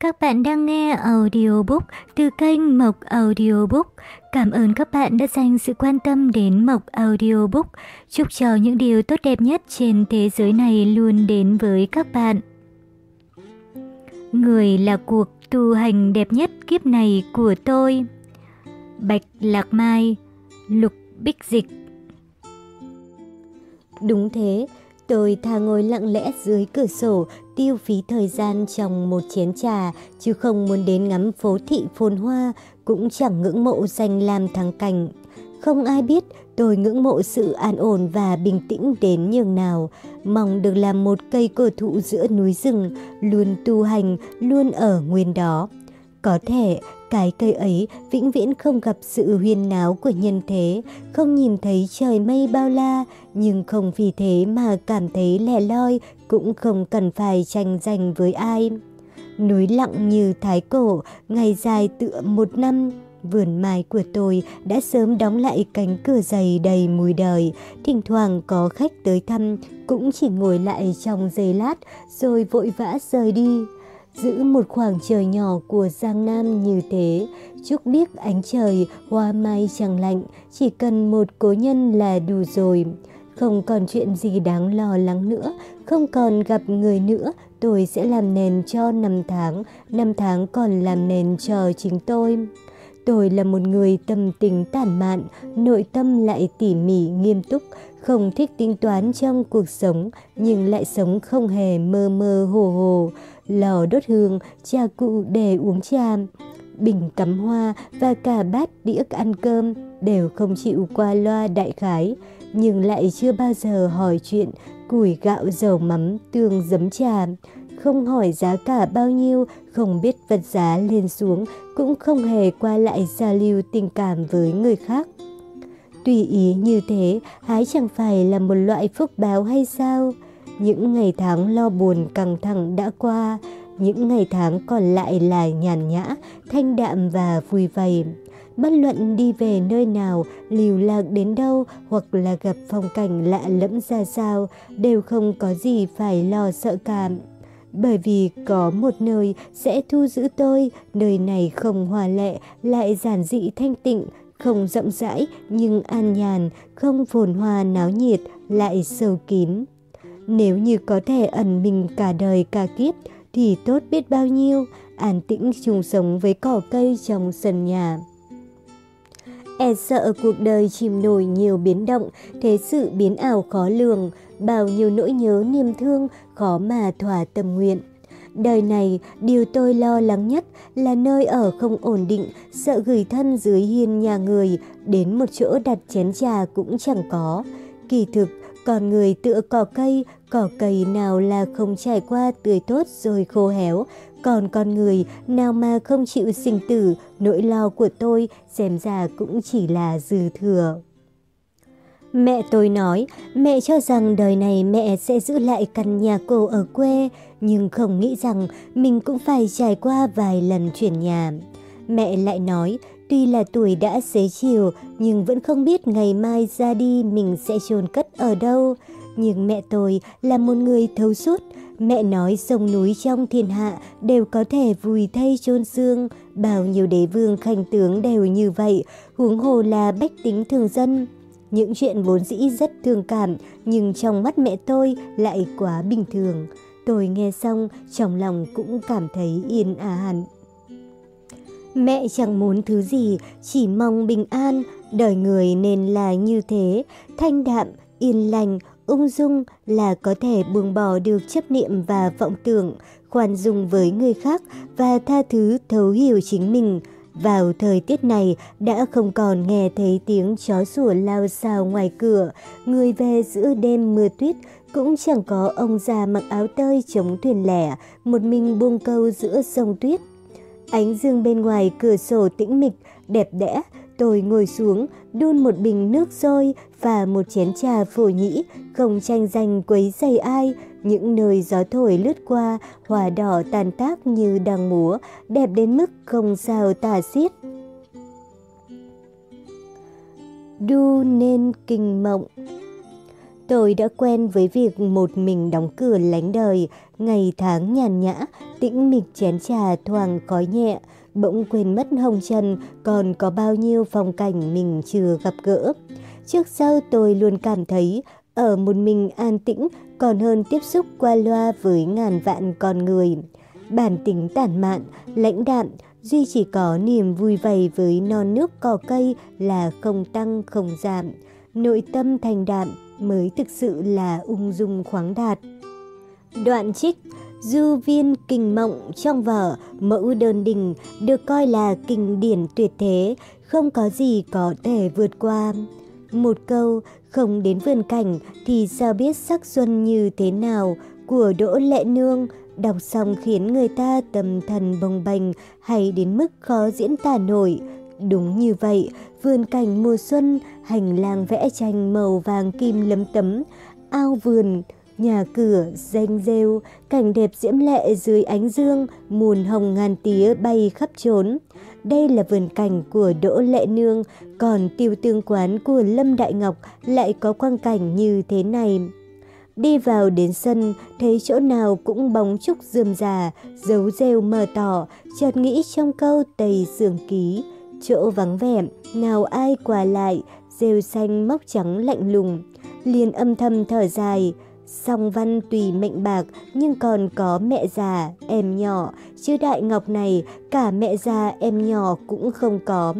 Các bạn đang nghe audiobook từ kênh Mộc Audiobook. Cảm ơn các bạn đã dành sự quan tâm đến Mộc Audiobook. Chúc cho những điều tốt đẹp nhất trên thế giới này luôn đến với các bạn. Người là cuộc tu hành đẹp nhất kiếp này của tôi. Bạch Lạc Mai, Lục Bích Dịch Đúng thế, Tôi thà ngồi lặng lẽ dưới cửa sổ, tiêu phí thời gian trong một chén trà, chứ không muốn đến ngắm phố thị phồn hoa, cũng chẳng ngưỡng mộ danh lam thắng cảnh. Không ai biết tôi ngưỡng mộ sự an ổn và bình tĩnh đến nhường nào, mong được làm một cây cổ thụ giữa núi rừng, luôn tu hành, luôn ở nguyên đó. Có thể cái cây ấy vĩnh viễn không gặp sự huyên náo của nhân thế, không nhìn thấy trời mây bao la, nhưng không vì thế mà cảm thấy lẻ loi, cũng không cần phải tranh giành với ai. Núi lặng như thái cổ, ngày dài tựa một năm, vườn mai của tôi đã sớm đóng lại cánh cửa dày đầy mùi đời. Thỉnh thoảng có khách tới thăm, cũng chỉ ngồi lại trong giây lát rồi vội vã rời đi giữ một khoảng trời nhỏ của Giang Nam như thế, chúc biết ánh trời, hoa mai chẳng lạnh, chỉ cần một cố nhân là đủ rồi. Không còn chuyện gì đáng lo lắng nữa, không còn gặp người nữa, tôi sẽ làm nền cho năm tháng, năm tháng còn làm nền cho chính tôi. Tôi là một người tâm tình tản mạn, nội tâm lại tỉ mỉ nghiêm túc, không thích tính toán trong cuộc sống, nhưng lại sống không hề mơ mơ hồ hồ lò đốt hương, trà cụ để uống trà, bình cắm hoa và cả bát đĩa ăn cơm đều không chịu qua loa đại khái, nhưng lại chưa bao giờ hỏi chuyện củi gạo dầu mắm tương giấm trà. Không hỏi giá cả bao nhiêu, không biết vật giá lên xuống, cũng không hề qua lại giao lưu tình cảm với người khác. Tùy ý như thế, hái chẳng phải là một loại phúc báo hay sao? Những ngày tháng lo buồn căng thẳng đã qua, những ngày tháng còn lại là nhàn nhã, thanh đạm và vui vầy. Bất luận đi về nơi nào, liều lạc đến đâu hoặc là gặp phong cảnh lạ lẫm ra sao, đều không có gì phải lo sợ cảm. Bởi vì có một nơi sẽ thu giữ tôi, nơi này không hòa lệ, lại giản dị thanh tịnh, không rộng rãi nhưng an nhàn, không phồn hoa náo nhiệt, lại sâu kín. Nếu như có thể ẩn mình cả đời cả kiếp thì tốt biết bao nhiêu, an tĩnh chung sống với cỏ cây trong sân nhà. E sợ cuộc đời chìm nổi nhiều biến động, thế sự biến ảo khó lường, bao nhiêu nỗi nhớ niềm thương khó mà thỏa tâm nguyện. Đời này, điều tôi lo lắng nhất là nơi ở không ổn định, sợ gửi thân dưới hiên nhà người, đến một chỗ đặt chén trà cũng chẳng có. Kỳ thực, còn người tựa cỏ cây, cỏ cây nào là không trải qua tươi tốt rồi khô héo, còn con người nào mà không chịu sinh tử, nỗi lo của tôi xem ra cũng chỉ là dư thừa. Mẹ tôi nói, mẹ cho rằng đời này mẹ sẽ giữ lại căn nhà cổ ở quê, nhưng không nghĩ rằng mình cũng phải trải qua vài lần chuyển nhà. Mẹ lại nói, Tuy là tuổi đã xế chiều, nhưng vẫn không biết ngày mai ra đi mình sẽ chôn cất ở đâu. Nhưng mẹ tôi là một người thấu suốt. Mẹ nói sông núi trong thiên hạ đều có thể vùi thay chôn xương. Bao nhiêu đế vương khanh tướng đều như vậy, huống hồ là bách tính thường dân. Những chuyện vốn dĩ rất thương cảm, nhưng trong mắt mẹ tôi lại quá bình thường. Tôi nghe xong, trong lòng cũng cảm thấy yên ả hẳn. Mẹ chẳng muốn thứ gì, chỉ mong bình an, đời người nên là như thế, thanh đạm, yên lành, ung dung là có thể buông bỏ được chấp niệm và vọng tưởng, khoan dung với người khác và tha thứ thấu hiểu chính mình. Vào thời tiết này đã không còn nghe thấy tiếng chó sủa lao xao ngoài cửa, người về giữa đêm mưa tuyết, cũng chẳng có ông già mặc áo tơi chống thuyền lẻ, một mình buông câu giữa sông tuyết. Ánh dương bên ngoài cửa sổ tĩnh mịch, đẹp đẽ, tôi ngồi xuống, đun một bình nước sôi và một chén trà phổ nhĩ, không tranh giành quấy dày ai. Những nơi gió thổi lướt qua, hòa đỏ tàn tác như đang múa, đẹp đến mức không sao tả xiết. Đu nên kinh mộng Tôi đã quen với việc một mình đóng cửa lánh đời, ngày tháng nhàn nhã, tĩnh mịch chén trà thoảng khói nhẹ, bỗng quên mất hồng trần còn có bao nhiêu phong cảnh mình chưa gặp gỡ. Trước sau tôi luôn cảm thấy ở một mình an tĩnh còn hơn tiếp xúc qua loa với ngàn vạn con người. Bản tính tản mạn, lãnh đạm, duy chỉ có niềm vui vầy với non nước cỏ cây là không tăng không giảm. Nội tâm thành đạm mới thực sự là ung dung khoáng đạt. Đoạn trích Du viên kinh mộng trong vở Mẫu đơn đình được coi là kinh điển tuyệt thế, không có gì có thể vượt qua. Một câu, không đến vườn cảnh thì sao biết sắc xuân như thế nào của Đỗ Lệ Nương, đọc xong khiến người ta tâm thần bồng bềnh hay đến mức khó diễn tả nổi. Đúng như vậy, vườn cảnh mùa xuân, hành lang vẽ tranh màu vàng kim lấm tấm, ao vườn, nhà cửa, danh rêu, cảnh đẹp diễm lệ dưới ánh dương, muôn hồng ngàn tía bay khắp trốn. Đây là vườn cảnh của Đỗ Lệ Nương, còn tiêu tương quán của Lâm Đại Ngọc lại có quang cảnh như thế này. Đi vào đến sân, thấy chỗ nào cũng bóng trúc rườm rà, dấu rêu mờ tỏ, chợt nghĩ trong câu Tây sườn Ký. Chỗ vắng vẻ, nào ai qua lại, rêu xanh móc trắng lạnh lùng. Liền âm thầm thở dài, Song văn tùy mệnh bạc nhưng còn có mẹ già, em nhỏ, chứ đại ngọc này cả mẹ già em nhỏ cũng không có.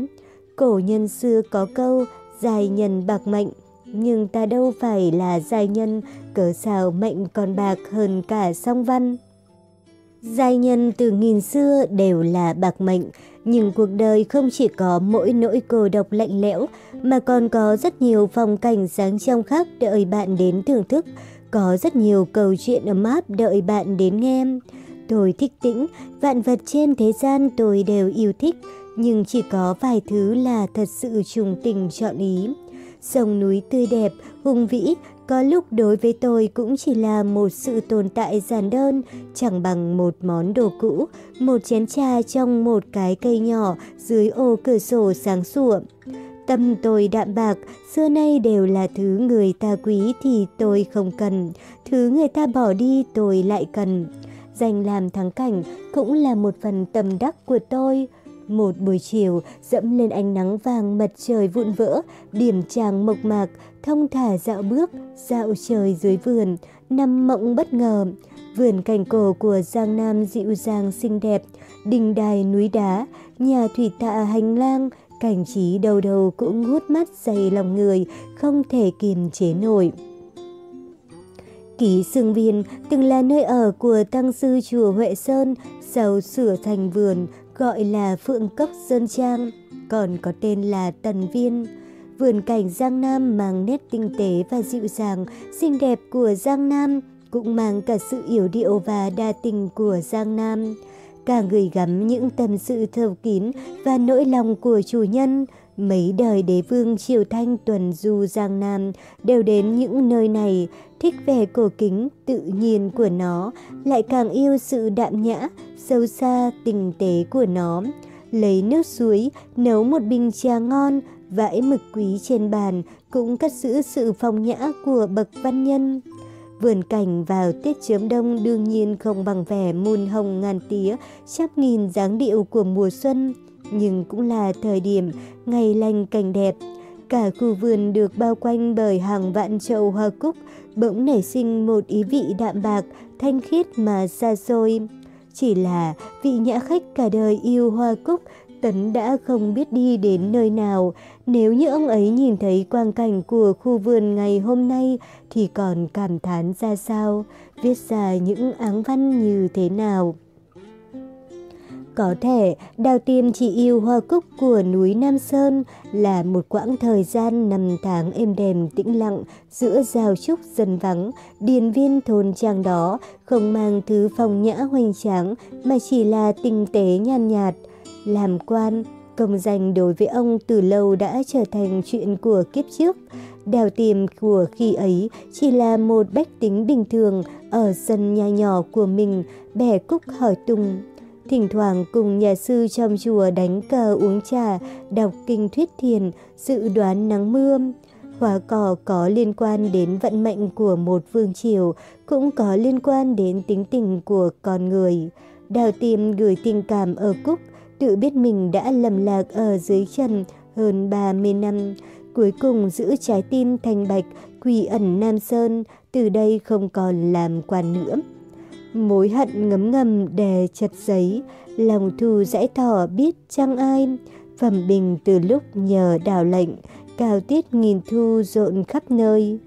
Cổ nhân xưa có câu dài nhân bạc mệnh, nhưng ta đâu phải là dài nhân, cớ sao mệnh còn bạc hơn cả song văn. Giai nhân từ nghìn xưa đều là bạc mệnh, nhưng cuộc đời không chỉ có mỗi nỗi cô độc lạnh lẽo, mà còn có rất nhiều phong cảnh sáng trong khác đợi bạn đến thưởng thức. Có rất nhiều câu chuyện ấm áp đợi bạn đến nghe. Tôi thích tĩnh, vạn vật trên thế gian tôi đều yêu thích, nhưng chỉ có vài thứ là thật sự trùng tình chọn ý. Sông núi tươi đẹp, hùng vĩ, có lúc đối với tôi cũng chỉ là một sự tồn tại giản đơn, chẳng bằng một món đồ cũ, một chén trà trong một cái cây nhỏ dưới ô cửa sổ sáng sủa. Tâm tôi đạm bạc, xưa nay đều là thứ người ta quý thì tôi không cần, thứ người ta bỏ đi tôi lại cần. Danh làm thắng cảnh cũng là một phần tâm đắc của tôi. Một buổi chiều dẫm lên ánh nắng vàng mặt trời vụn vỡ, điểm tràng mộc mạc, thông thả dạo bước, dạo trời dưới vườn, nằm mộng bất ngờ. Vườn cảnh cổ của Giang Nam dịu dàng xinh đẹp, đình đài núi đá, nhà thủy tạ hành lang, cảnh trí đầu đầu cũng hút mắt dày lòng người, không thể kiềm chế nổi. Ký Sương Viên từng là nơi ở của tăng sư chùa Huệ Sơn, sau sửa thành vườn gọi là Phượng Cốc Sơn Trang, còn có tên là Tần Viên. Vườn cảnh Giang Nam mang nét tinh tế và dịu dàng, xinh đẹp của Giang Nam, cũng mang cả sự yếu điệu và đa tình của Giang Nam cả gửi gắm những tâm sự thâu kín và nỗi lòng của chủ nhân. Mấy đời đế vương Triều Thanh tuần du Giang Nam đều đến những nơi này, thích vẻ cổ kính, tự nhiên của nó, lại càng yêu sự đạm nhã, sâu xa, tình tế của nó. Lấy nước suối, nấu một bình trà ngon, vãi mực quý trên bàn, cũng cất giữ sự phong nhã của bậc văn nhân. Vườn cảnh vào tiết chớm đông đương nhiên không bằng vẻ muôn hồng ngàn tía, chắp nghìn dáng điệu của mùa xuân, nhưng cũng là thời điểm ngày lành cảnh đẹp. Cả khu vườn được bao quanh bởi hàng vạn chậu hoa cúc, bỗng nảy sinh một ý vị đạm bạc, thanh khiết mà xa xôi. Chỉ là vị nhã khách cả đời yêu hoa cúc, Tấn đã không biết đi đến nơi nào. Nếu như ông ấy nhìn thấy quang cảnh của khu vườn ngày hôm nay thì còn cảm thán ra sao, viết ra những áng văn như thế nào. Có thể Đào Tiêm chỉ yêu hoa cúc của núi Nam Sơn là một quãng thời gian năm tháng êm đềm tĩnh lặng giữa rào trúc dân vắng, điền viên thôn trang đó không mang thứ phong nhã hoành tráng mà chỉ là tinh tế nhàn nhạt, làm quan, công danh đối với ông từ lâu đã trở thành chuyện của kiếp trước. Đào tìm của khi ấy chỉ là một bách tính bình thường ở sân nhà nhỏ của mình, bẻ cúc hỏi tung. Thỉnh thoảng cùng nhà sư trong chùa đánh cờ uống trà, đọc kinh thuyết thiền, dự đoán nắng mưa. Hoa cỏ có liên quan đến vận mệnh của một vương triều, cũng có liên quan đến tính tình của con người. Đào tìm gửi tình cảm ở Cúc, tự biết mình đã lầm lạc ở dưới chân hơn 30 năm. Cuối cùng giữ trái tim thành bạch, quỳ ẩn Nam Sơn, từ đây không còn làm quan nữa. Mối hận ngấm ngầm đè chặt giấy, lòng thù dãy thỏ biết chăng ai. Phẩm bình từ lúc nhờ đào lệnh, cao tiết nghìn thu rộn khắp nơi.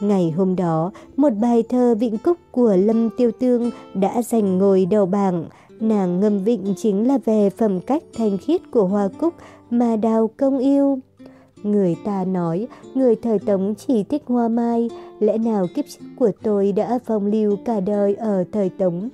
Ngày hôm đó, một bài thơ Vịnh Cúc của Lâm Tiêu Tương đã giành ngồi đầu bảng. Nàng ngâm vịnh chính là về phẩm cách thanh khiết của Hoa Cúc mà đào công yêu. Người ta nói, người thời Tống chỉ thích hoa mai, lẽ nào kiếp trước của tôi đã phong lưu cả đời ở thời Tống.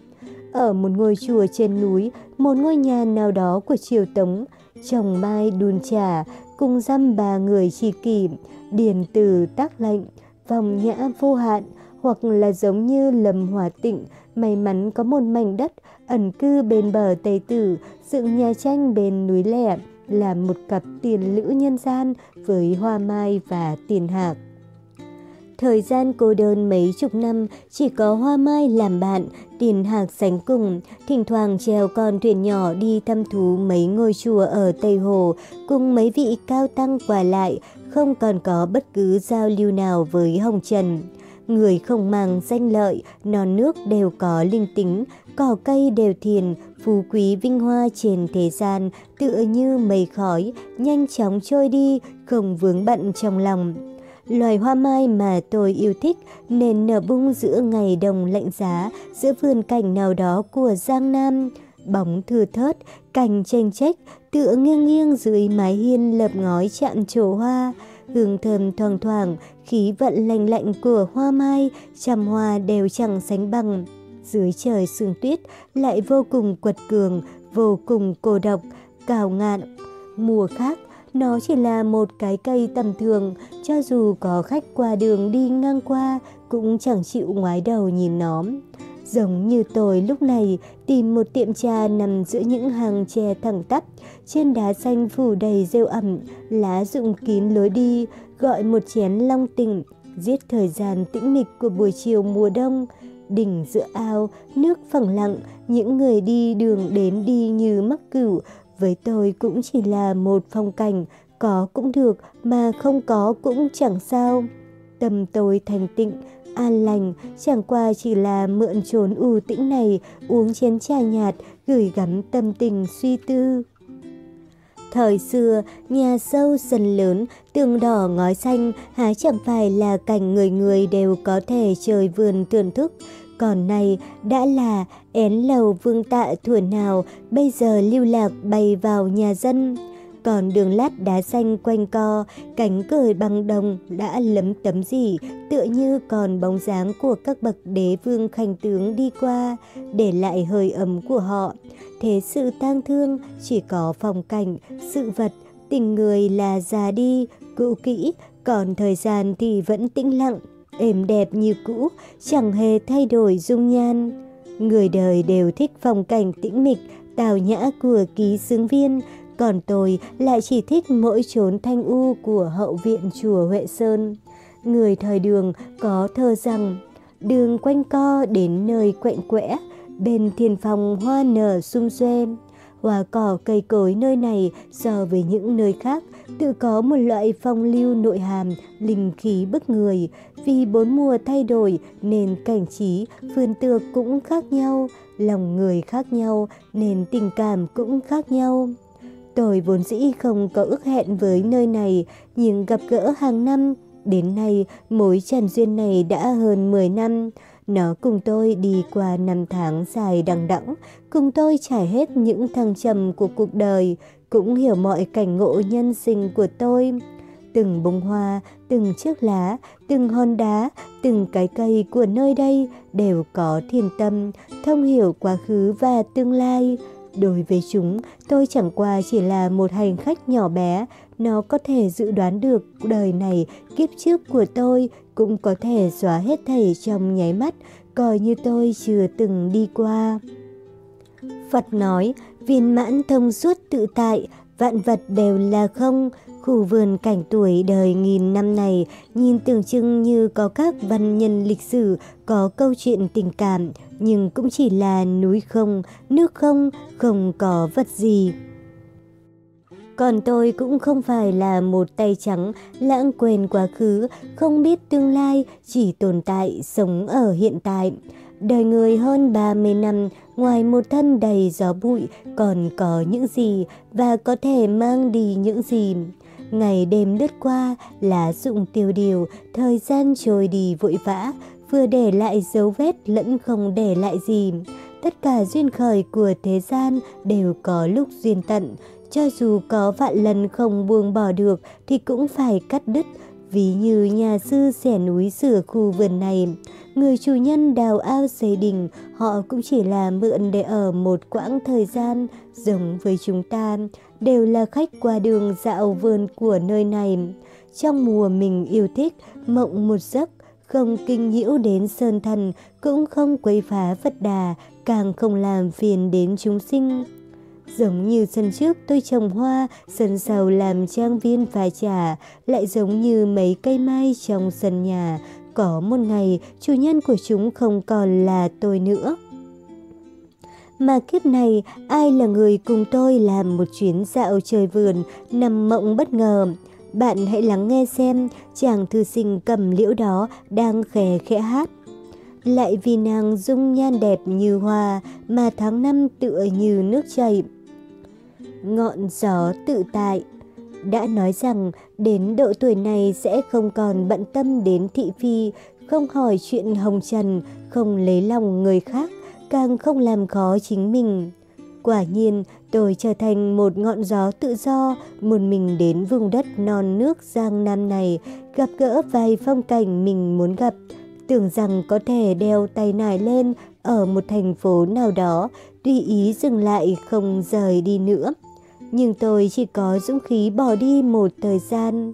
Ở một ngôi chùa trên núi, một ngôi nhà nào đó của triều Tống, chồng mai đun trà, cùng dăm ba người tri kỷ, điền từ tác lệnh, vòng nhã vô hạn, hoặc là giống như Lâm Hòa Tịnh, may mắn có một mảnh đất ẩn cư bên bờ Tây Tử, dựng nhà tranh bên núi lẻ, là một cặp tiền lữ nhân gian với hoa mai và tiền hạc. Thời gian cô đơn mấy chục năm, chỉ có hoa mai làm bạn, tiền hạc sánh cùng, thỉnh thoảng treo con thuyền nhỏ đi thăm thú mấy ngôi chùa ở Tây Hồ, cùng mấy vị cao tăng qua lại, không còn có bất cứ giao lưu nào với Hồng Trần. Người không mang danh lợi, non nước đều có linh tính, cỏ cây đều thiền, phú quý vinh hoa trên thế gian tựa như mây khói, nhanh chóng trôi đi, không vướng bận trong lòng. Loài hoa mai mà tôi yêu thích nên nở bung giữa ngày đông lạnh giá, giữa vườn cảnh nào đó của Giang Nam. Bóng thừa thớt, cành tranh trách, tựa nghiêng nghiêng dưới mái hiên lợp ngói chạm trổ hoa. Hương thơm thoang thoảng, khí vận lành lạnh của hoa mai, trăm hoa đều chẳng sánh bằng dưới trời sương tuyết lại vô cùng quật cường, vô cùng cô độc, cao ngạn. Mùa khác, nó chỉ là một cái cây tầm thường, cho dù có khách qua đường đi ngang qua cũng chẳng chịu ngoái đầu nhìn nó. Giống như tôi lúc này tìm một tiệm trà nằm giữa những hàng tre thẳng tắp, trên đá xanh phủ đầy rêu ẩm, lá rụng kín lối đi, gọi một chén long tỉnh, giết thời gian tĩnh mịch của buổi chiều mùa đông đỉnh giữa ao, nước phẳng lặng, những người đi đường đến đi như mắc cửu, với tôi cũng chỉ là một phong cảnh, có cũng được mà không có cũng chẳng sao. Tâm tôi thành tịnh, an lành, chẳng qua chỉ là mượn trốn u tĩnh này, uống chén trà nhạt, gửi gắm tâm tình suy tư. Thời xưa, nhà sâu sân lớn, tường đỏ ngói xanh há chẳng phải là cảnh người người đều có thể trời vườn thưởng thức. Còn này đã là én lầu vương tạ thuở nào bây giờ lưu lạc bay vào nhà dân. Còn đường lát đá xanh quanh co, cánh cửa bằng đồng đã lấm tấm gì, tựa như còn bóng dáng của các bậc đế vương khanh tướng đi qua, để lại hơi ấm của họ. Thế sự tang thương chỉ có phong cảnh, sự vật, tình người là già đi, cũ kỹ, còn thời gian thì vẫn tĩnh lặng, êm đẹp như cũ, chẳng hề thay đổi dung nhan. Người đời đều thích phong cảnh tĩnh mịch, tào nhã của ký xướng viên, còn tôi lại chỉ thích mỗi chốn thanh u của hậu viện chùa Huệ Sơn. Người thời đường có thơ rằng, đường quanh co đến nơi quạnh quẽ, bên thiền phòng hoa nở sum xuê. Hoa cỏ cây cối nơi này so với những nơi khác tự có một loại phong lưu nội hàm, linh khí bức người. Vì bốn mùa thay đổi nên cảnh trí, vườn tược cũng khác nhau, lòng người khác nhau nên tình cảm cũng khác nhau. Tôi vốn dĩ không có ước hẹn với nơi này, nhưng gặp gỡ hàng năm, đến nay mối tràn duyên này đã hơn 10 năm. Nó cùng tôi đi qua năm tháng dài đằng đẵng, cùng tôi trải hết những thăng trầm của cuộc đời, cũng hiểu mọi cảnh ngộ nhân sinh của tôi. Từng bông hoa, từng chiếc lá, từng hòn đá, từng cái cây của nơi đây đều có thiền tâm, thông hiểu quá khứ và tương lai. Đối với chúng, tôi chẳng qua chỉ là một hành khách nhỏ bé, nó có thể dự đoán được đời này, kiếp trước của tôi cũng có thể xóa hết thảy trong nháy mắt, coi như tôi chưa từng đi qua. Phật nói, viên mãn thông suốt tự tại, vạn vật đều là không, khu vườn cảnh tuổi đời nghìn năm này nhìn tưởng chừng như có các văn nhân lịch sử, có câu chuyện tình cảm, nhưng cũng chỉ là núi không, nước không, không có vật gì. Còn tôi cũng không phải là một tay trắng, lãng quên quá khứ, không biết tương lai, chỉ tồn tại, sống ở hiện tại. Đời người hơn 30 năm, ngoài một thân đầy gió bụi, còn có những gì và có thể mang đi những gì. Ngày đêm lướt qua, lá rụng tiêu điều, thời gian trôi đi vội vã, vừa để lại dấu vết lẫn không để lại gì. Tất cả duyên khởi của thế gian đều có lúc duyên tận, cho dù có vạn lần không buông bỏ được thì cũng phải cắt đứt, ví như nhà sư xẻ núi sửa khu vườn này. Người chủ nhân đào ao xây đình, họ cũng chỉ là mượn để ở một quãng thời gian, giống với chúng ta, đều là khách qua đường dạo vườn của nơi này. Trong mùa mình yêu thích, mộng một giấc, không kinh nhiễu đến sơn thần, cũng không quấy phá vật đà, càng không làm phiền đến chúng sinh. Giống như sân trước tôi trồng hoa, sân sau làm trang viên và trà, lại giống như mấy cây mai trong sân nhà. Có một ngày, chủ nhân của chúng không còn là tôi nữa. Mà kiếp này, ai là người cùng tôi làm một chuyến dạo trời vườn, nằm mộng bất ngờ. Bạn hãy lắng nghe xem chàng thư sinh cầm liễu đó đang khè khẽ hát. Lại vì nàng dung nhan đẹp như hoa mà tháng năm tựa như nước chảy ngọn gió tự tại. Đã nói rằng đến độ tuổi này sẽ không còn bận tâm đến thị phi, không hỏi chuyện hồng trần, không lấy lòng người khác, càng không làm khó chính mình. Quả nhiên, tôi trở thành một ngọn gió tự do, một mình đến vùng đất non nước Giang Nam này, gặp gỡ vài phong cảnh mình muốn gặp, tưởng rằng có thể đeo tay nải lên ở một thành phố nào đó, tùy ý dừng lại không rời đi nữa nhưng tôi chỉ có dũng khí bỏ đi một thời gian.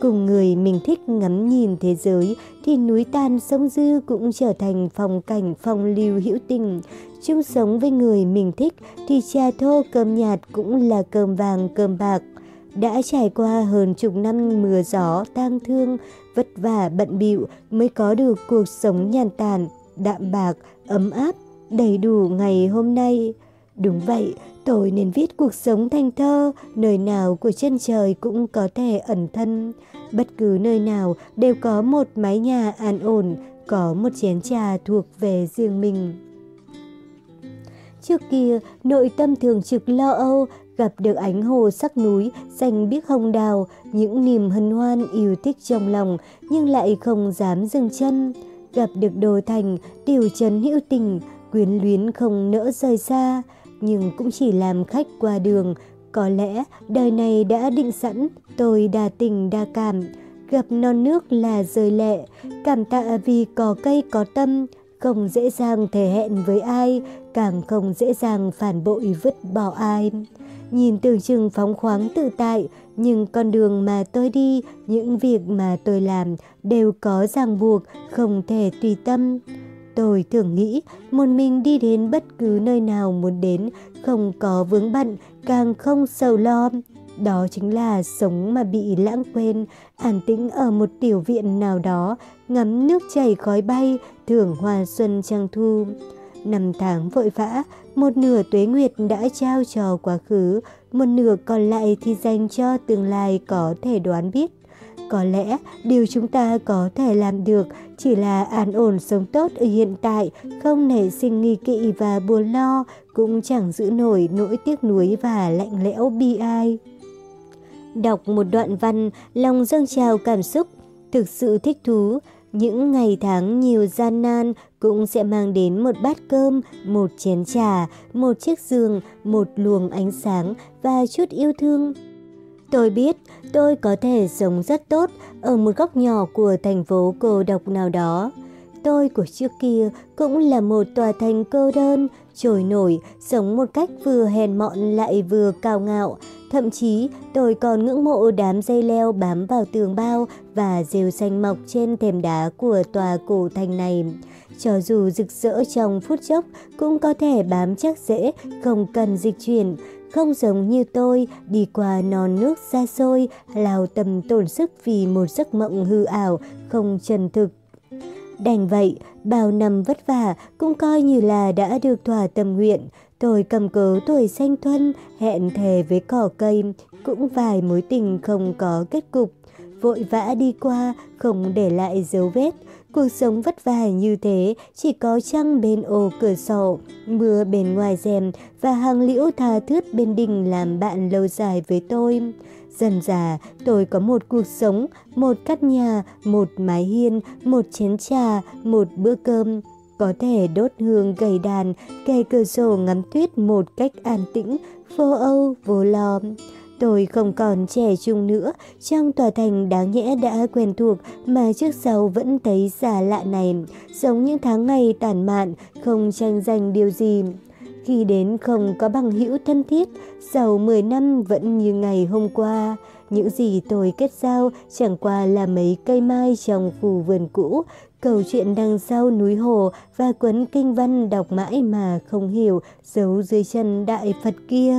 Cùng người mình thích ngắm nhìn thế giới thì núi tan sông dư cũng trở thành phong cảnh phong lưu hữu tình. Chung sống với người mình thích thì trà thô cơm nhạt cũng là cơm vàng cơm bạc. Đã trải qua hơn chục năm mưa gió tang thương, vất vả bận bịu mới có được cuộc sống nhàn tản, đạm bạc, ấm áp, đầy đủ ngày hôm nay. Đúng vậy, Tôi nên viết cuộc sống thành thơ, nơi nào của chân trời cũng có thể ẩn thân. Bất cứ nơi nào đều có một mái nhà an ổn, có một chén trà thuộc về riêng mình. Trước kia, nội tâm thường trực lo âu, gặp được ánh hồ sắc núi, xanh biếc hồng đào, những niềm hân hoan yêu thích trong lòng, nhưng lại không dám dừng chân. Gặp được đồ thành, tiểu trấn hữu tình, quyến luyến không nỡ rời xa nhưng cũng chỉ làm khách qua đường. Có lẽ đời này đã định sẵn, tôi đa tình đa cảm. Gặp non nước là rơi lệ, cảm tạ vì có cây có tâm, không dễ dàng thể hẹn với ai, càng không dễ dàng phản bội vứt bỏ ai. Nhìn tưởng chừng phóng khoáng tự tại, nhưng con đường mà tôi đi, những việc mà tôi làm đều có ràng buộc, không thể tùy tâm. Tôi thường nghĩ một mình đi đến bất cứ nơi nào muốn đến, không có vướng bận, càng không sầu lo. Đó chính là sống mà bị lãng quên, an tĩnh ở một tiểu viện nào đó, ngắm nước chảy khói bay, thưởng hoa xuân trăng thu. Năm tháng vội vã, một nửa tuế nguyệt đã trao cho quá khứ, một nửa còn lại thì dành cho tương lai có thể đoán biết. Có lẽ điều chúng ta có thể làm được chỉ là an ổn sống tốt ở hiện tại, không nảy sinh nghi kỵ và buồn lo, cũng chẳng giữ nổi nỗi tiếc nuối và lạnh lẽo bi ai. Đọc một đoạn văn, lòng dâng trào cảm xúc, thực sự thích thú. Những ngày tháng nhiều gian nan cũng sẽ mang đến một bát cơm, một chén trà, một chiếc giường, một luồng ánh sáng và chút yêu thương. Tôi biết tôi có thể sống rất tốt ở một góc nhỏ của thành phố cô độc nào đó. Tôi của trước kia cũng là một tòa thành cô đơn, trồi nổi, sống một cách vừa hèn mọn lại vừa cao ngạo. Thậm chí tôi còn ngưỡng mộ đám dây leo bám vào tường bao và rêu xanh mọc trên thềm đá của tòa cổ thành này. cho dù rực rỡ trong phút chốc cũng có thể bám chắc dễ, không cần dịch chuyển. Không giống như tôi, đi qua non nước xa xôi, lao tâm tổn sức vì một giấc mộng hư ảo, không chân thực. Đành vậy, bao năm vất vả cũng coi như là đã được thỏa tâm nguyện. Tôi cầm cớ tuổi xanh thuân, hẹn thề với cỏ cây, cũng vài mối tình không có kết cục. Vội vã đi qua, không để lại dấu vết. Cuộc sống vất vả như thế, chỉ có trăng bên ô cửa sổ, mưa bên ngoài rèm và hàng liễu tha thướt bên đình làm bạn lâu dài với tôi. Dần già, tôi có một cuộc sống, một căn nhà, một mái hiên, một chén trà, một bữa cơm. Có thể đốt hương gầy đàn, kề cửa sổ ngắm tuyết một cách an tĩnh, vô âu, vô lo. Tôi không còn trẻ trung nữa, trong tòa thành đáng nhẽ đã quen thuộc mà trước sau vẫn thấy xa lạ này, giống những tháng ngày tàn mạn, không tranh giành điều gì. Khi đến không có bằng hữu thân thiết, sau 10 năm vẫn như ngày hôm qua. Những gì tôi kết giao chẳng qua là mấy cây mai trong khu vườn cũ, câu chuyện đằng sau núi hồ và cuốn kinh văn đọc mãi mà không hiểu giấu dưới chân đại Phật kia.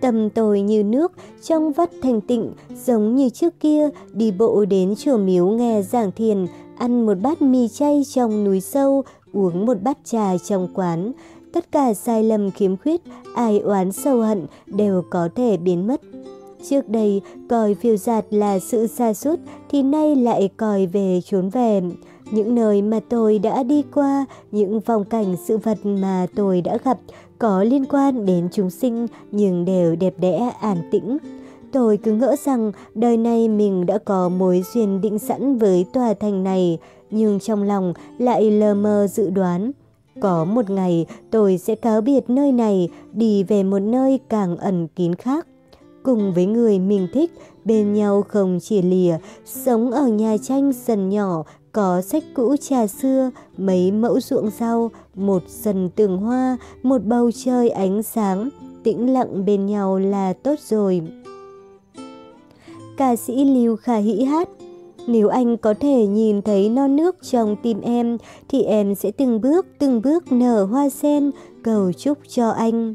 Tâm tôi như nước, trong vắt thành tịnh, giống như trước kia, đi bộ đến chùa miếu nghe giảng thiền, ăn một bát mì chay trong núi sâu, uống một bát trà trong quán. Tất cả sai lầm khiếm khuyết, ai oán sâu hận đều có thể biến mất. Trước đây, coi phiêu giạt là sự xa sút thì nay lại coi về trốn về. Những nơi mà tôi đã đi qua, những phong cảnh sự vật mà tôi đã gặp có liên quan đến chúng sinh nhưng đều đẹp đẽ an tĩnh. Tôi cứ ngỡ rằng đời này mình đã có mối duyên định sẵn với tòa thành này, nhưng trong lòng lại lờ mơ dự đoán. Có một ngày tôi sẽ cáo biệt nơi này, đi về một nơi càng ẩn kín khác. Cùng với người mình thích, bên nhau không chia lìa, sống ở nhà tranh sân nhỏ, có sách cũ trà xưa, mấy mẫu ruộng rau, một dần tường hoa, một bầu trời ánh sáng, tĩnh lặng bên nhau là tốt rồi. Ca sĩ Lưu Khả Hĩ hát Nếu anh có thể nhìn thấy non nước trong tim em, thì em sẽ từng bước từng bước nở hoa sen, cầu chúc cho anh.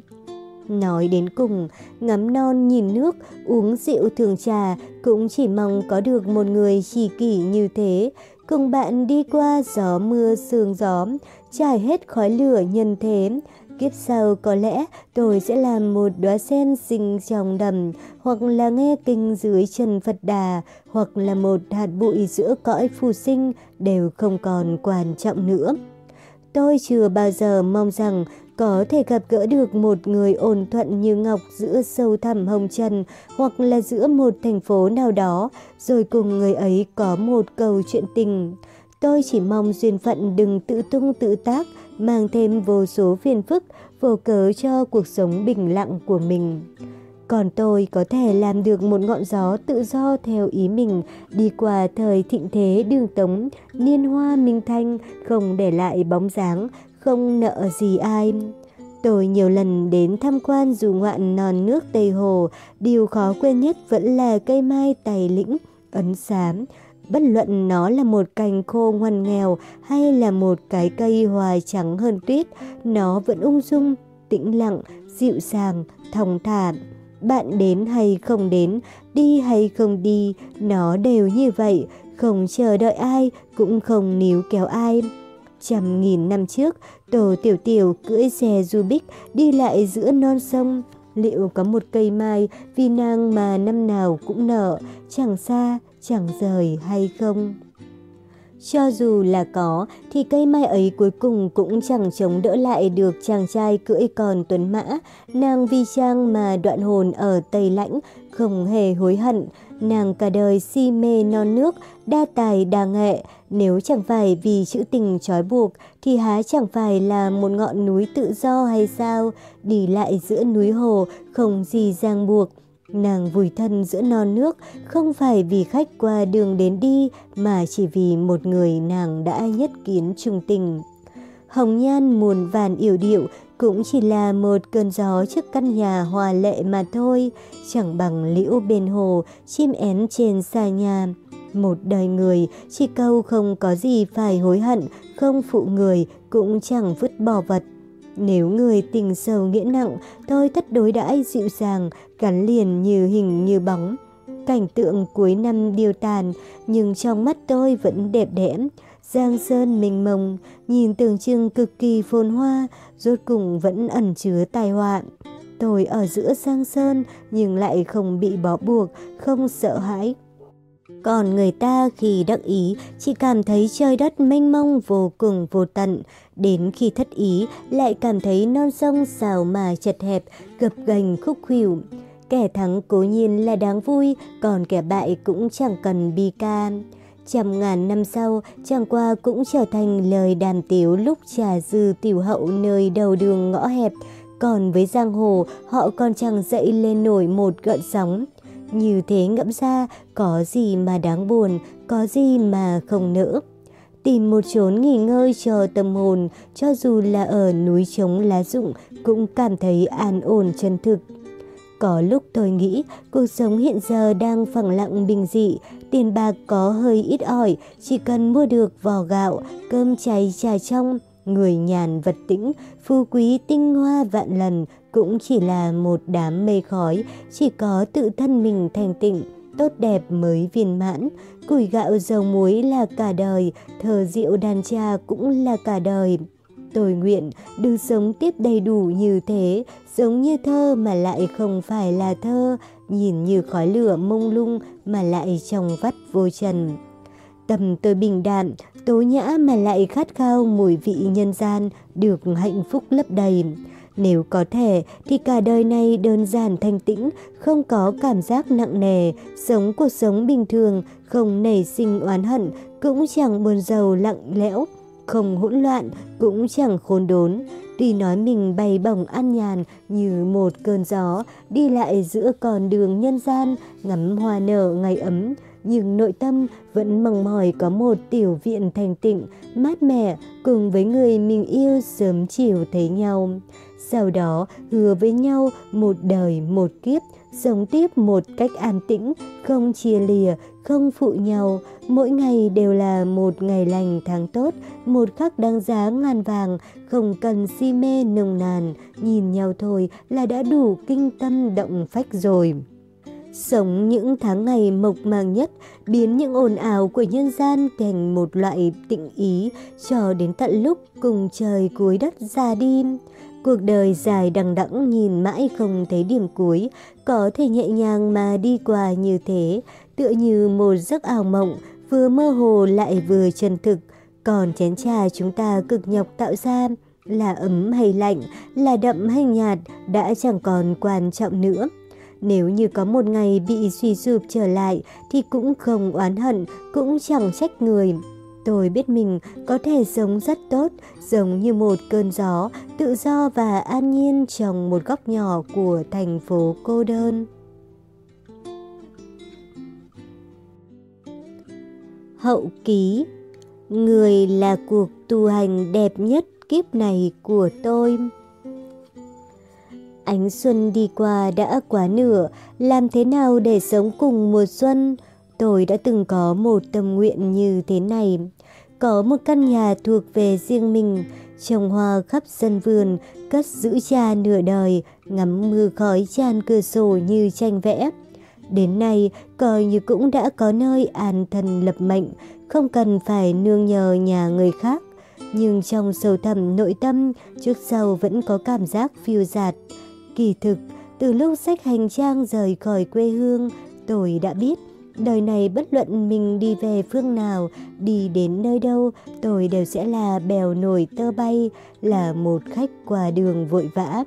Nói đến cùng, ngắm non nhìn nước, uống rượu thường trà, cũng chỉ mong có được một người chỉ kỷ như thế, cùng bạn đi qua gió mưa sương gió, trải hết khói lửa nhân thế. Kiếp sau có lẽ tôi sẽ làm một đóa sen sinh trong đầm, hoặc là nghe kinh dưới chân Phật Đà, hoặc là một hạt bụi giữa cõi phù sinh đều không còn quan trọng nữa. Tôi chưa bao giờ mong rằng có thể gặp gỡ được một người ổn thuận như Ngọc giữa sâu thẳm hồng trần hoặc là giữa một thành phố nào đó, rồi cùng người ấy có một câu chuyện tình. Tôi chỉ mong duyên phận đừng tự tung tự tác, mang thêm vô số phiền phức, vô cớ cho cuộc sống bình lặng của mình. Còn tôi có thể làm được một ngọn gió tự do theo ý mình, đi qua thời thịnh thế đường tống, niên hoa minh thanh, không để lại bóng dáng, không nợ gì ai. Tôi nhiều lần đến tham quan dù ngoạn non nước Tây Hồ, điều khó quên nhất vẫn là cây mai tài lĩnh, ấn xám. Bất luận nó là một cành khô ngoằn nghèo hay là một cái cây hoài trắng hơn tuyết, nó vẫn ung dung, tĩnh lặng, dịu dàng, thong thả. Bạn đến hay không đến, đi hay không đi, nó đều như vậy, không chờ đợi ai, cũng không níu kéo ai. Trăm nghìn năm trước, Tổ Tiểu Tiểu cưỡi xe du bích đi lại giữa non sông. Liệu có một cây mai vì nàng mà năm nào cũng nở, chẳng xa, chẳng rời hay không? Cho dù là có, thì cây mai ấy cuối cùng cũng chẳng chống đỡ lại được chàng trai cưỡi còn tuấn mã. Nàng vì trang mà đoạn hồn ở Tây Lãnh, không hề hối hận. Nàng cả đời si mê non nước, đa tài đa nghệ. Nếu chẳng phải vì chữ tình trói buộc, thì há chẳng phải là một ngọn núi tự do hay sao? Đi lại giữa núi hồ, không gì ràng buộc. Nàng vùi thân giữa non nước không phải vì khách qua đường đến đi mà chỉ vì một người nàng đã nhất kiến trung tình. Hồng nhan muôn vàn yểu điệu cũng chỉ là một cơn gió trước căn nhà hòa lệ mà thôi, chẳng bằng liễu bên hồ, chim én trên xa nhà. Một đời người chỉ câu không có gì phải hối hận, không phụ người cũng chẳng vứt bỏ vật. Nếu người tình sâu nghĩa nặng, tôi tất đối đãi dịu dàng, gắn liền như hình như bóng. Cảnh tượng cuối năm điều tàn, nhưng trong mắt tôi vẫn đẹp đẽ. Giang sơn mênh mông, nhìn tường trưng cực kỳ phồn hoa, rốt cùng vẫn ẩn chứa tai họa. Tôi ở giữa Giang Sơn nhưng lại không bị bó buộc, không sợ hãi. Còn người ta khi đắc ý chỉ cảm thấy trời đất mênh mông vô cùng vô tận, đến khi thất ý lại cảm thấy non sông xào mà chật hẹp, gập ghềnh khúc khuỷu. Kẻ thắng cố nhiên là đáng vui, còn kẻ bại cũng chẳng cần bi ca. Trăm ngàn năm sau, chẳng qua cũng trở thành lời đàm tiếu lúc trà dư tiểu hậu nơi đầu đường ngõ hẹp, còn với giang hồ họ còn chẳng dậy lên nổi một gợn sóng. Như thế ngẫm ra, có gì mà đáng buồn, có gì mà không nỡ. Tìm một chốn nghỉ ngơi cho tâm hồn, cho dù là ở núi trống lá rụng, cũng cảm thấy an ổn chân thực. Có lúc tôi nghĩ cuộc sống hiện giờ đang phẳng lặng bình dị, tiền bạc có hơi ít ỏi, chỉ cần mua được vò gạo, cơm cháy trà trong, người nhàn vật tĩnh, phú quý tinh hoa vạn lần cũng chỉ là một đám mây khói, chỉ có tự thân mình thành tịnh, tốt đẹp mới viên mãn. Củi gạo dầu muối là cả đời, thờ rượu đàn cha cũng là cả đời. Tôi nguyện được sống tiếp đầy đủ như thế, giống như thơ mà lại không phải là thơ, nhìn như khói lửa mông lung mà lại trong vắt vô trần. Tâm tôi bình đạm, tố nhã mà lại khát khao mùi vị nhân gian, được hạnh phúc lấp đầy. Nếu có thể thì cả đời này đơn giản thanh tĩnh, không có cảm giác nặng nề, sống cuộc sống bình thường, không nảy sinh oán hận, cũng chẳng buồn giàu lặng lẽo, không hỗn loạn, cũng chẳng khốn đốn. Tuy nói mình bay bổng an nhàn như một cơn gió, đi lại giữa con đường nhân gian, ngắm hoa nở ngày ấm, nhưng nội tâm vẫn mong mỏi có một tiểu viện thanh tịnh, mát mẻ cùng với người mình yêu sớm chiều thấy nhau. Sau đó hứa với nhau một đời một kiếp, sống tiếp một cách an tĩnh, không chia lìa, không phụ nhau. Mỗi ngày đều là một ngày lành tháng tốt, một khắc đáng giá ngàn vàng, không cần si mê nồng nàn, nhìn nhau thôi là đã đủ kinh tâm động phách rồi. Sống những tháng ngày mộc màng nhất, biến những ồn ào của nhân gian thành một loại tịnh ý, cho đến tận lúc cùng trời cuối đất ra đi. Cuộc đời dài đằng đẵng nhìn mãi không thấy điểm cuối, có thể nhẹ nhàng mà đi qua như thế, tựa như một giấc ảo mộng, vừa mơ hồ lại vừa chân thực. Còn chén trà chúng ta cực nhọc tạo ra, là ấm hay lạnh, là đậm hay nhạt, đã chẳng còn quan trọng nữa. Nếu như có một ngày bị suy sụp trở lại thì cũng không oán hận, cũng chẳng trách người. Tôi biết mình có thể sống rất tốt, giống như một cơn gió, tự do và an nhiên trong một góc nhỏ của thành phố cô đơn. Hậu ký Người là cuộc tu hành đẹp nhất kiếp này của tôi. Ánh xuân đi qua đã quá nửa, làm thế nào để sống cùng mùa xuân? Tôi đã từng có một tâm nguyện như thế này. Có một căn nhà thuộc về riêng mình, trồng hoa khắp sân vườn, cất giữ cha nửa đời, ngắm mưa khói tràn cửa sổ như tranh vẽ. Đến nay, coi như cũng đã có nơi an thân lập mệnh, không cần phải nương nhờ nhà người khác. Nhưng trong sâu thẳm nội tâm, trước sau vẫn có cảm giác phiêu dạt. Kỳ thực, từ lúc sách hành trang rời khỏi quê hương, tôi đã biết đời này bất luận mình đi về phương nào, đi đến nơi đâu, tôi đều sẽ là bèo nổi tơ bay, là một khách qua đường vội vã.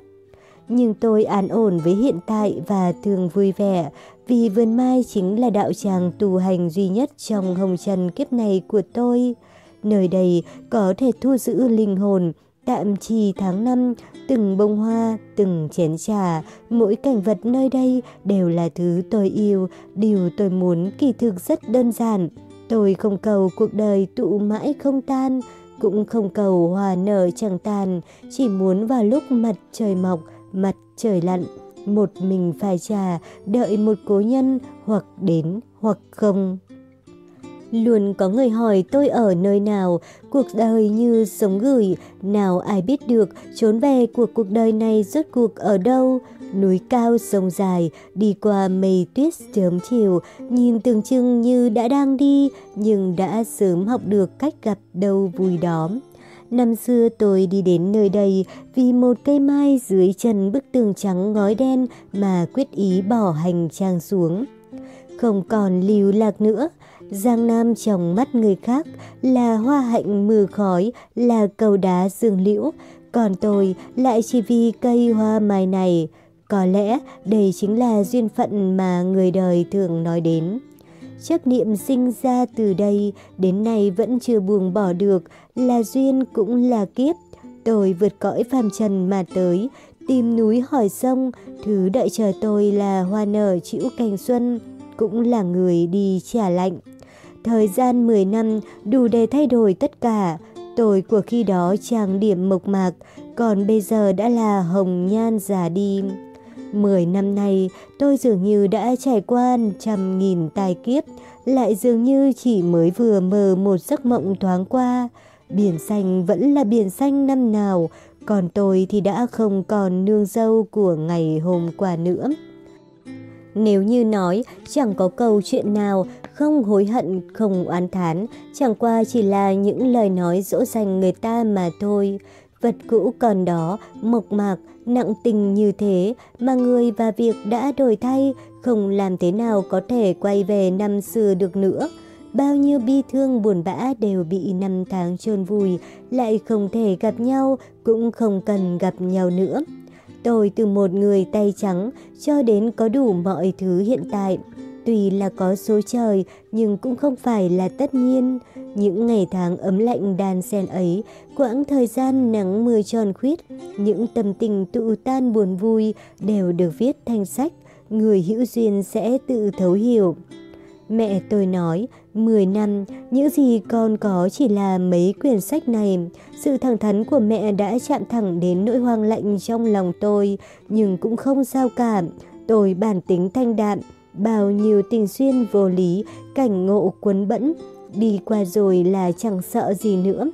Nhưng tôi an ổn với hiện tại và thường vui vẻ, vì vườn mai chính là đạo tràng tu hành duy nhất trong hồng trần kiếp này của tôi. Nơi đây có thể thu giữ linh hồn, tạm trì tháng năm, từng bông hoa, từng chén trà, mỗi cảnh vật nơi đây đều là thứ tôi yêu, điều tôi muốn kỳ thực rất đơn giản. Tôi không cầu cuộc đời tụ mãi không tan, cũng không cầu hòa nở chẳng tàn, chỉ muốn vào lúc mặt trời mọc, mặt trời lặn, một mình phải trà, đợi một cố nhân hoặc đến hoặc không. Luôn có người hỏi tôi ở nơi nào, cuộc đời như sống gửi, nào ai biết được trốn về của cuộc đời này rốt cuộc ở đâu. Núi cao sông dài, đi qua mây tuyết sớm chiều, nhìn tưởng chừng như đã đang đi, nhưng đã sớm học được cách gặp đâu vui đóm Năm xưa tôi đi đến nơi đây vì một cây mai dưới chân bức tường trắng ngói đen mà quyết ý bỏ hành trang xuống. Không còn lưu lạc nữa, Giang Nam trong mắt người khác là hoa hạnh mưa khói, là cầu đá dương liễu, còn tôi lại chỉ vì cây hoa mai này. Có lẽ đây chính là duyên phận mà người đời thường nói đến. Chấp niệm sinh ra từ đây đến nay vẫn chưa buông bỏ được, là duyên cũng là kiếp. Tôi vượt cõi phàm trần mà tới, tìm núi hỏi sông, thứ đợi chờ tôi là hoa nở chịu cành xuân, cũng là người đi trả lạnh. Thời gian 10 năm đủ để thay đổi tất cả. Tôi của khi đó trang điểm mộc mạc, còn bây giờ đã là hồng nhan già đi. Mười năm nay, tôi dường như đã trải qua trăm nghìn tai kiếp, lại dường như chỉ mới vừa mơ một giấc mộng thoáng qua. Biển xanh vẫn là biển xanh năm nào, còn tôi thì đã không còn nương dâu của ngày hôm qua nữa. Nếu như nói chẳng có câu chuyện nào không hối hận, không oán thán, chẳng qua chỉ là những lời nói dỗ dành người ta mà thôi. Vật cũ còn đó, mộc mạc, nặng tình như thế mà người và việc đã đổi thay, không làm thế nào có thể quay về năm xưa được nữa. Bao nhiêu bi thương buồn bã đều bị năm tháng chôn vùi, lại không thể gặp nhau, cũng không cần gặp nhau nữa. Tôi từ một người tay trắng cho đến có đủ mọi thứ hiện tại. Tuy là có số trời nhưng cũng không phải là tất nhiên. Những ngày tháng ấm lạnh đan xen ấy, quãng thời gian nắng mưa tròn khuyết, những tâm tình tụ tan buồn vui đều được viết thành sách, người hữu duyên sẽ tự thấu hiểu. Mẹ tôi nói, 10 năm, những gì con có chỉ là mấy quyển sách này. Sự thẳng thắn của mẹ đã chạm thẳng đến nỗi hoang lạnh trong lòng tôi, nhưng cũng không sao cả. Tôi bản tính thanh đạm, bao nhiêu tình xuyên vô lý, cảnh ngộ quấn bẫn, đi qua rồi là chẳng sợ gì nữa.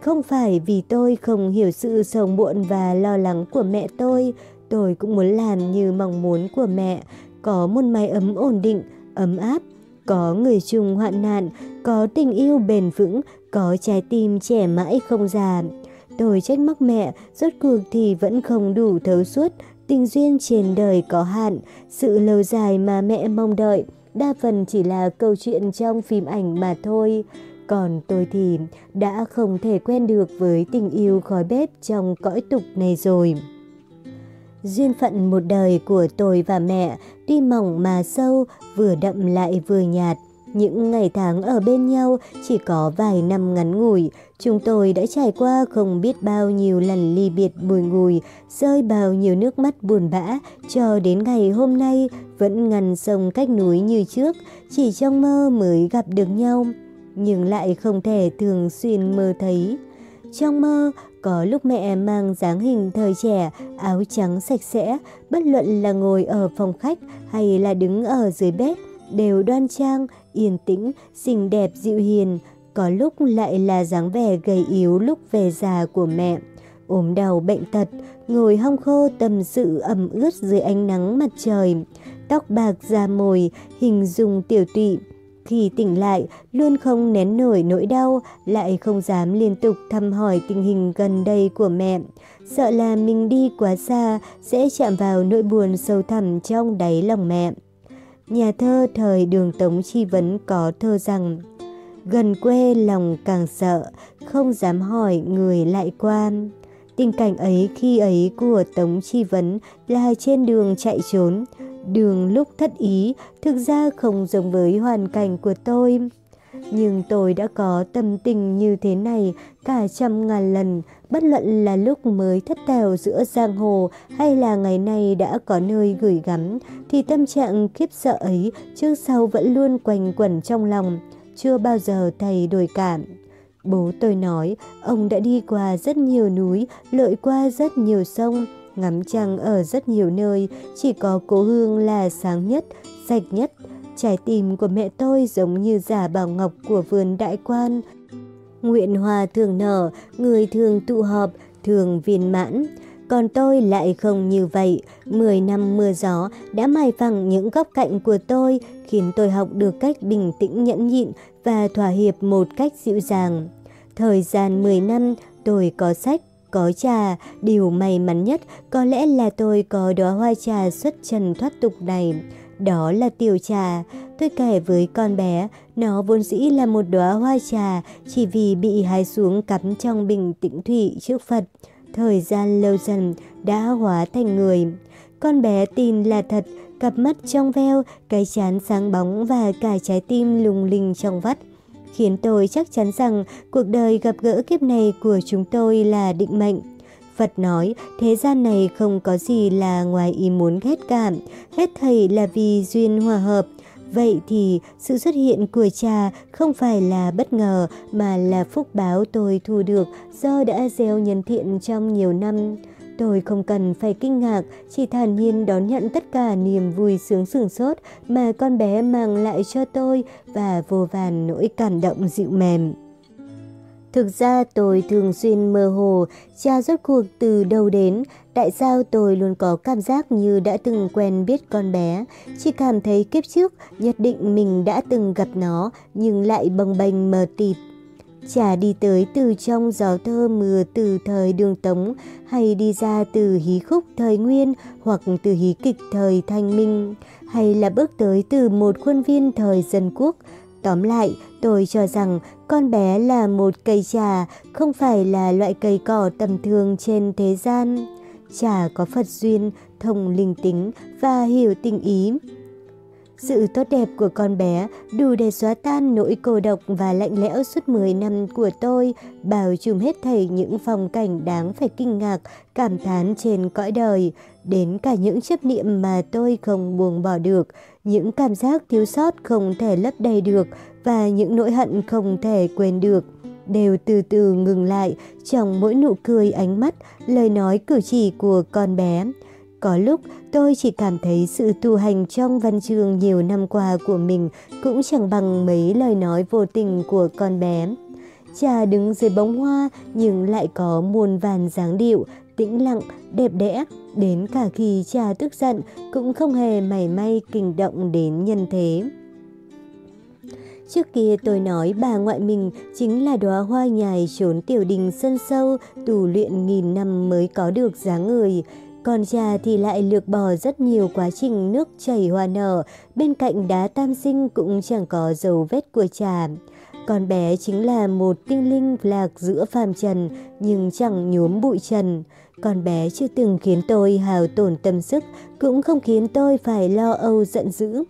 Không phải vì tôi không hiểu sự sầu muộn và lo lắng của mẹ tôi, tôi cũng muốn làm như mong muốn của mẹ, có một mái ấm ổn định, ấm áp, có người chung hoạn nạn, có tình yêu bền vững, có trái tim trẻ mãi không già. Tôi trách móc mẹ, rốt cuộc thì vẫn không đủ thấu suốt, tình duyên trên đời có hạn, sự lâu dài mà mẹ mong đợi, đa phần chỉ là câu chuyện trong phim ảnh mà thôi. Còn tôi thì đã không thể quen được với tình yêu khói bếp trong cõi tục này rồi. Duyên phận một đời của tôi và mẹ tuy mỏng mà sâu, vừa đậm lại vừa nhạt. Những ngày tháng ở bên nhau chỉ có vài năm ngắn ngủi, chúng tôi đã trải qua không biết bao nhiêu lần ly biệt bùi ngùi, rơi bao nhiêu nước mắt buồn bã, cho đến ngày hôm nay vẫn ngăn sông cách núi như trước, chỉ trong mơ mới gặp được nhau, nhưng lại không thể thường xuyên mơ thấy. Trong mơ, có lúc mẹ mang dáng hình thời trẻ, áo trắng sạch sẽ, bất luận là ngồi ở phòng khách hay là đứng ở dưới bếp, đều đoan trang, yên tĩnh, xinh đẹp dịu hiền, có lúc lại là dáng vẻ gầy yếu lúc về già của mẹ. ốm đau bệnh tật, ngồi hong khô tâm sự ẩm ướt dưới ánh nắng mặt trời, tóc bạc da mồi, hình dung tiểu tụy, khi tỉnh lại, luôn không nén nổi nỗi đau, lại không dám liên tục thăm hỏi tình hình gần đây của mẹ. Sợ là mình đi quá xa sẽ chạm vào nỗi buồn sâu thẳm trong đáy lòng mẹ. Nhà thơ thời đường Tống Chi Vấn có thơ rằng Gần quê lòng càng sợ, không dám hỏi người lại quan. Tình cảnh ấy khi ấy của Tống Chi Vấn là trên đường chạy trốn, Đường lúc thất ý thực ra không giống với hoàn cảnh của tôi. Nhưng tôi đã có tâm tình như thế này cả trăm ngàn lần, bất luận là lúc mới thất tèo giữa giang hồ hay là ngày nay đã có nơi gửi gắm, thì tâm trạng khiếp sợ ấy trước sau vẫn luôn quanh quẩn trong lòng, chưa bao giờ thay đổi cảm. Bố tôi nói, ông đã đi qua rất nhiều núi, lội qua rất nhiều sông, ngắm trăng ở rất nhiều nơi, chỉ có cố hương là sáng nhất, sạch nhất. Trái tim của mẹ tôi giống như giả bảo ngọc của vườn đại quan. Nguyện hòa thường nở, người thường tụ họp, thường viên mãn. Còn tôi lại không như vậy. Mười năm mưa gió đã mài phẳng những góc cạnh của tôi, khiến tôi học được cách bình tĩnh nhẫn nhịn và thỏa hiệp một cách dịu dàng. Thời gian 10 năm, tôi có sách, có trà, điều may mắn nhất có lẽ là tôi có đóa hoa trà xuất trần thoát tục này. Đó là tiểu trà. Tôi kể với con bé, nó vốn dĩ là một đóa hoa trà chỉ vì bị hái xuống cắm trong bình tĩnh thủy trước Phật. Thời gian lâu dần đã hóa thành người. Con bé tin là thật, cặp mắt trong veo, cái chán sáng bóng và cả trái tim lung linh trong vắt khiến tôi chắc chắn rằng cuộc đời gặp gỡ kiếp này của chúng tôi là định mệnh. Phật nói, thế gian này không có gì là ngoài ý muốn ghét cảm, hết thầy là vì duyên hòa hợp. Vậy thì sự xuất hiện của cha không phải là bất ngờ mà là phúc báo tôi thu được do đã gieo nhân thiện trong nhiều năm. Tôi không cần phải kinh ngạc, chỉ thản nhiên đón nhận tất cả niềm vui sướng sửng sốt mà con bé mang lại cho tôi và vô vàn nỗi cảm động dịu mềm. Thực ra tôi thường xuyên mơ hồ, cha rốt cuộc từ đâu đến, tại sao tôi luôn có cảm giác như đã từng quen biết con bé, chỉ cảm thấy kiếp trước nhất định mình đã từng gặp nó nhưng lại bồng bềnh mờ tịt. Chả đi tới từ trong gió thơ mưa từ thời đường Tống hay đi ra từ hí khúc thời Nguyên hoặc từ hí kịch thời Thanh Minh hay là bước tới từ một khuôn viên thời dân quốc. Tóm lại, tôi cho rằng con bé là một cây trà, không phải là loại cây cỏ tầm thường trên thế gian. Trà có Phật duyên, thông linh tính và hiểu tình ý. Sự tốt đẹp của con bé đủ để xóa tan nỗi cô độc và lạnh lẽo suốt 10 năm của tôi, bao trùm hết thảy những phong cảnh đáng phải kinh ngạc, cảm thán trên cõi đời, đến cả những chấp niệm mà tôi không buông bỏ được, những cảm giác thiếu sót không thể lấp đầy được và những nỗi hận không thể quên được đều từ từ ngừng lại trong mỗi nụ cười ánh mắt, lời nói cử chỉ của con bé. Có lúc tôi chỉ cảm thấy sự tu hành trong văn chương nhiều năm qua của mình cũng chẳng bằng mấy lời nói vô tình của con bé. Cha đứng dưới bóng hoa nhưng lại có muôn vàn dáng điệu, tĩnh lặng, đẹp đẽ, đến cả khi cha tức giận cũng không hề mảy may kinh động đến nhân thế. Trước kia tôi nói bà ngoại mình chính là đóa hoa nhài trốn tiểu đình sân sâu, tù luyện nghìn năm mới có được dáng người. Còn trà thì lại lược bỏ rất nhiều quá trình nước chảy hoa nở, bên cạnh đá tam sinh cũng chẳng có dấu vết của trà. Con bé chính là một tinh linh lạc giữa phàm trần nhưng chẳng nhuốm bụi trần. Con bé chưa từng khiến tôi hào tổn tâm sức, cũng không khiến tôi phải lo âu giận dữ.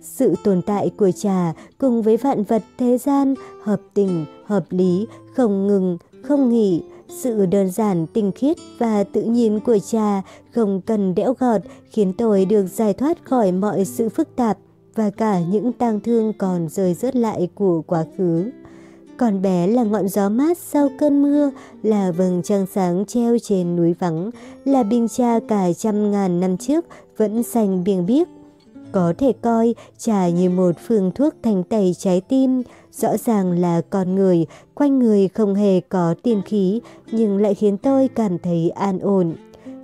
Sự tồn tại của trà cùng với vạn vật thế gian hợp tình, hợp lý, không ngừng, không nghỉ, sự đơn giản, tinh khiết và tự nhiên của trà không cần đẽo gọt khiến tôi được giải thoát khỏi mọi sự phức tạp và cả những tang thương còn rơi rớt lại của quá khứ. Còn bé là ngọn gió mát sau cơn mưa, là vầng trăng sáng treo trên núi vắng, là bình trà cả trăm ngàn năm trước vẫn xanh biếng biếc. Có thể coi trà như một phương thuốc thành tẩy trái tim, Rõ ràng là con người, quanh người không hề có tiên khí, nhưng lại khiến tôi cảm thấy an ổn.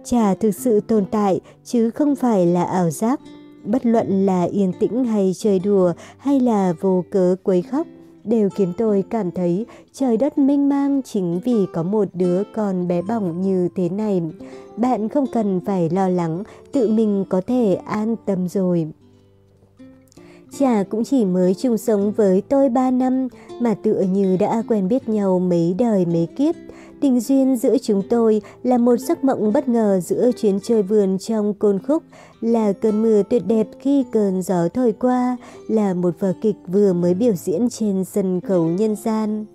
Trà thực sự tồn tại, chứ không phải là ảo giác. Bất luận là yên tĩnh hay chơi đùa, hay là vô cớ quấy khóc, đều khiến tôi cảm thấy trời đất mênh mang chính vì có một đứa con bé bỏng như thế này. Bạn không cần phải lo lắng, tự mình có thể an tâm rồi. Chả cũng chỉ mới chung sống với tôi 3 năm mà tựa như đã quen biết nhau mấy đời mấy kiếp. Tình duyên giữa chúng tôi là một giấc mộng bất ngờ giữa chuyến chơi vườn trong côn khúc, là cơn mưa tuyệt đẹp khi cơn gió thổi qua, là một vở kịch vừa mới biểu diễn trên sân khấu nhân gian.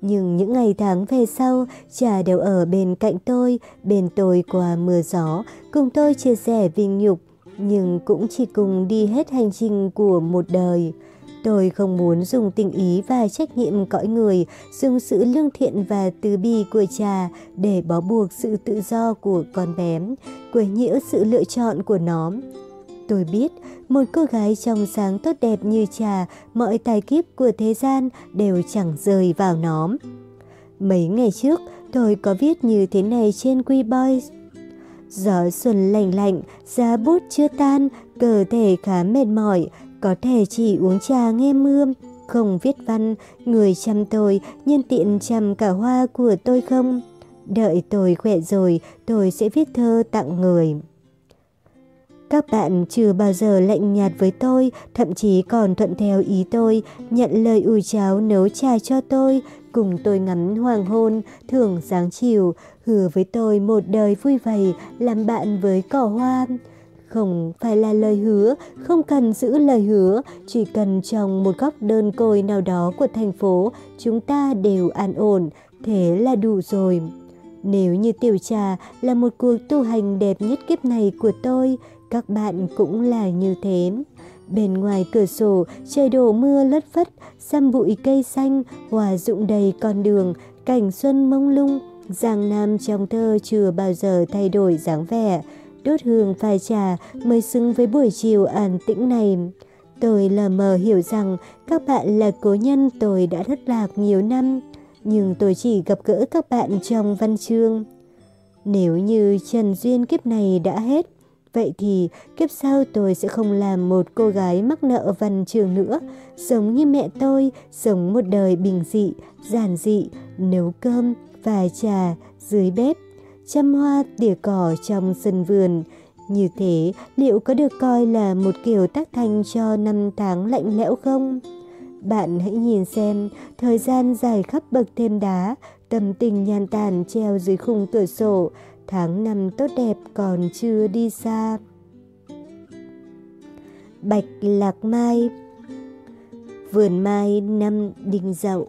Nhưng những ngày tháng về sau, trà đều ở bên cạnh tôi, bên tôi qua mưa gió, cùng tôi chia sẻ vinh nhục, nhưng cũng chỉ cùng đi hết hành trình của một đời. Tôi không muốn dùng tình ý và trách nhiệm cõi người, dùng sự lương thiện và từ bi của cha để bó buộc sự tự do của con bé, quấy nhiễu sự lựa chọn của nó. Tôi biết, một cô gái trong sáng tốt đẹp như trà, mọi tài kiếp của thế gian đều chẳng rời vào nó. Mấy ngày trước, tôi có viết như thế này trên We Gió xuân lạnh lạnh, giá bút chưa tan, cơ thể khá mệt mỏi, có thể chỉ uống trà nghe mưa, không viết văn, người chăm tôi, nhân tiện chăm cả hoa của tôi không? Đợi tôi khỏe rồi, tôi sẽ viết thơ tặng người. Các bạn chưa bao giờ lạnh nhạt với tôi, thậm chí còn thuận theo ý tôi, nhận lời ủi cháo nấu trà cho tôi, cùng tôi ngắm hoàng hôn, thưởng sáng chiều, hứa với tôi một đời vui vẻ, làm bạn với cỏ hoa. Không phải là lời hứa, không cần giữ lời hứa, chỉ cần trong một góc đơn côi nào đó của thành phố, chúng ta đều an ổn, thế là đủ rồi. Nếu như tiểu trà là một cuộc tu hành đẹp nhất kiếp này của tôi, các bạn cũng là như thế. Bên ngoài cửa sổ, trời đổ mưa lất phất, xăm bụi cây xanh, hòa rụng đầy con đường, cảnh xuân mông lung. Giang Nam trong thơ chưa bao giờ thay đổi dáng vẻ. Đốt hương phai trà mới xứng với buổi chiều an tĩnh này. Tôi lờ mờ hiểu rằng các bạn là cố nhân tôi đã thất lạc nhiều năm, nhưng tôi chỉ gặp gỡ các bạn trong văn chương. Nếu như trần duyên kiếp này đã hết, Vậy thì kiếp sau tôi sẽ không làm một cô gái mắc nợ văn trường nữa, giống như mẹ tôi, sống một đời bình dị, giản dị, nấu cơm, và trà dưới bếp, chăm hoa tỉa cỏ trong sân vườn. Như thế, liệu có được coi là một kiểu tác thành cho năm tháng lạnh lẽo không? Bạn hãy nhìn xem, thời gian dài khắp bậc thêm đá, tâm tình nhàn tàn treo dưới khung cửa sổ, tháng năm tốt đẹp còn chưa đi xa. Bạch Lạc Mai Vườn Mai năm Đinh Dậu